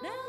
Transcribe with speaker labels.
Speaker 1: Now